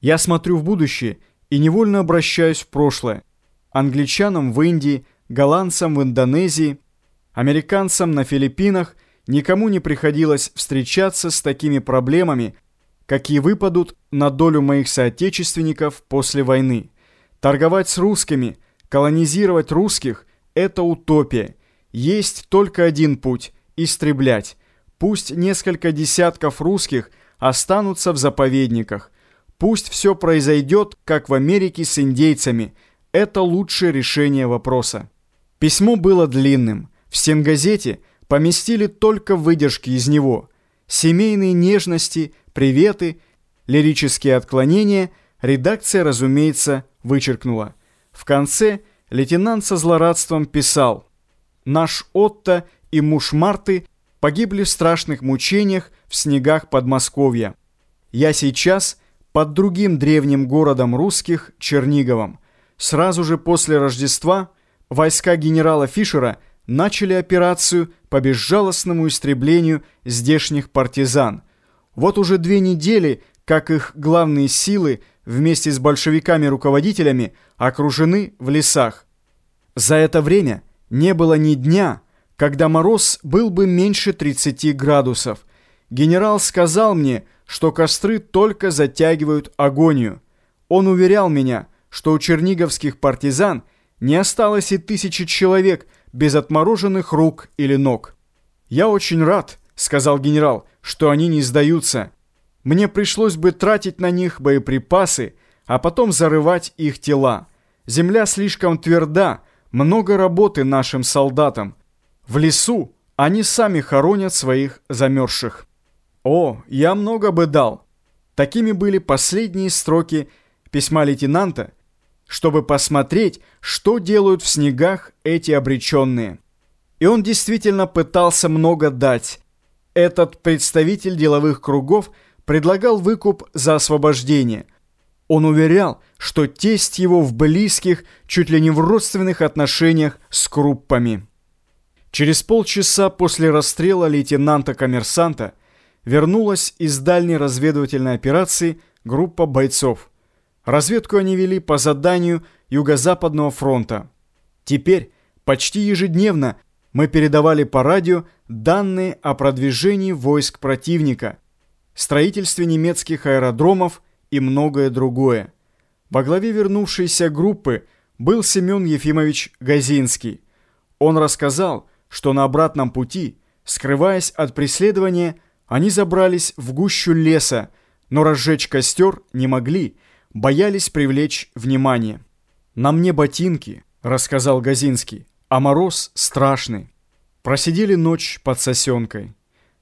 Я смотрю в будущее и невольно обращаюсь в прошлое. Англичанам в Индии, голландцам в Индонезии, американцам на Филиппинах никому не приходилось встречаться с такими проблемами, какие выпадут на долю моих соотечественников после войны. Торговать с русскими, колонизировать русских – это утопия. Есть только один путь – истреблять. Пусть несколько десятков русских останутся в заповедниках. Пусть все произойдет, как в Америке с индейцами. Это лучшее решение вопроса. Письмо было длинным. В стенгазете поместили только выдержки из него. Семейные нежности, приветы, лирические отклонения редакция, разумеется, вычеркнула. В конце лейтенант со злорадством писал «Наш Отто и муж Марты погибли в страшных мучениях в снегах Подмосковья. Я сейчас под другим древним городом русских Черниговом. Сразу же после Рождества войска генерала Фишера начали операцию по безжалостному истреблению здешних партизан. Вот уже две недели, как их главные силы вместе с большевиками-руководителями окружены в лесах. За это время не было ни дня, когда мороз был бы меньше 30 градусов. Генерал сказал мне, что костры только затягивают агонию. Он уверял меня, что у черниговских партизан не осталось и тысячи человек без отмороженных рук или ног. «Я очень рад», — сказал генерал, — «что они не сдаются. Мне пришлось бы тратить на них боеприпасы, а потом зарывать их тела. Земля слишком тверда, много работы нашим солдатам. В лесу они сами хоронят своих замерзших. О, я много бы дал. Такими были последние строки письма лейтенанта, чтобы посмотреть, что делают в снегах эти обреченные. И он действительно пытался много дать. Этот представитель деловых кругов предлагал выкуп за освобождение. Он уверял, что тесть его в близких, чуть ли не в родственных отношениях с круппами. Через полчаса после расстрела лейтенанта-коммерсанта вернулась из дальней разведывательной операции группа бойцов. Разведку они вели по заданию Юго-Западного фронта. Теперь почти ежедневно мы передавали по радио данные о продвижении войск противника, строительстве немецких аэродромов и многое другое. Во главе вернувшейся группы был Семен Ефимович Газинский. Он рассказал, что на обратном пути, скрываясь от преследования, они забрались в гущу леса, но разжечь костер не могли, боялись привлечь внимание. «На мне ботинки», — рассказал Газинский, — «а мороз страшный». Просидели ночь под сосенкой.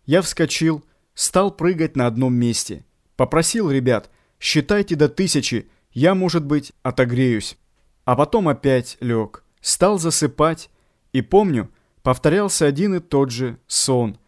Я вскочил, стал прыгать на одном месте. Попросил ребят, считайте до тысячи, я, может быть, отогреюсь. А потом опять лег, стал засыпать, и помню, повторялся один и тот же сон.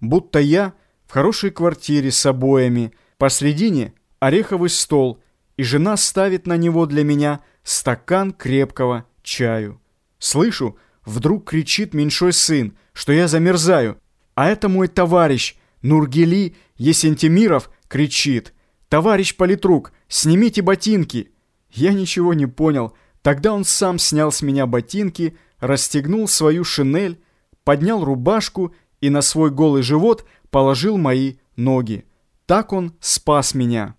Будто я в хорошей квартире с обоями, посредине ореховый стол, и жена ставит на него для меня стакан крепкого чаю. Слышу, вдруг кричит меньшой сын, что я замерзаю, а это мой товарищ Нургели Есентимиров кричит «Товарищ политрук, снимите ботинки!» Я ничего не понял, тогда он сам снял с меня ботинки, расстегнул свою шинель, поднял рубашку и на свой голый живот положил мои ноги. Так он спас меня.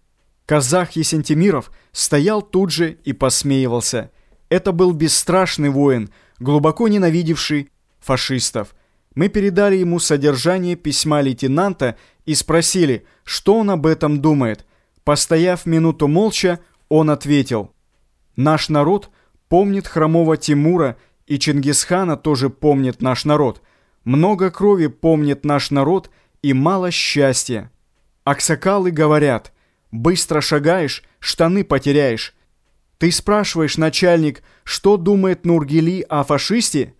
Казах Есентимиров стоял тут же и посмеивался. Это был бесстрашный воин, глубоко ненавидевший фашистов. Мы передали ему содержание письма лейтенанта и спросили, что он об этом думает. Постояв минуту молча, он ответил. «Наш народ помнит хромого Тимура и Чингисхана тоже помнит наш народ. Много крови помнит наш народ и мало счастья. Аксакалы говорят, быстро шагаешь, штаны потеряешь. Ты спрашиваешь, начальник, что думает Нургели о фашисте?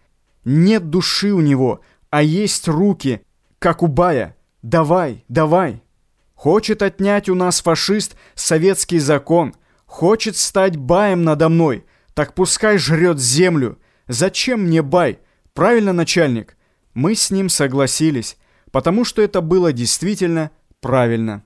Нет души у него, а есть руки, как у Бая. Давай, давай. Хочет отнять у нас фашист советский закон, хочет стать Баем надо мной, так пускай жрет землю. «Зачем мне бай? Правильно, начальник?» Мы с ним согласились, потому что это было действительно правильно.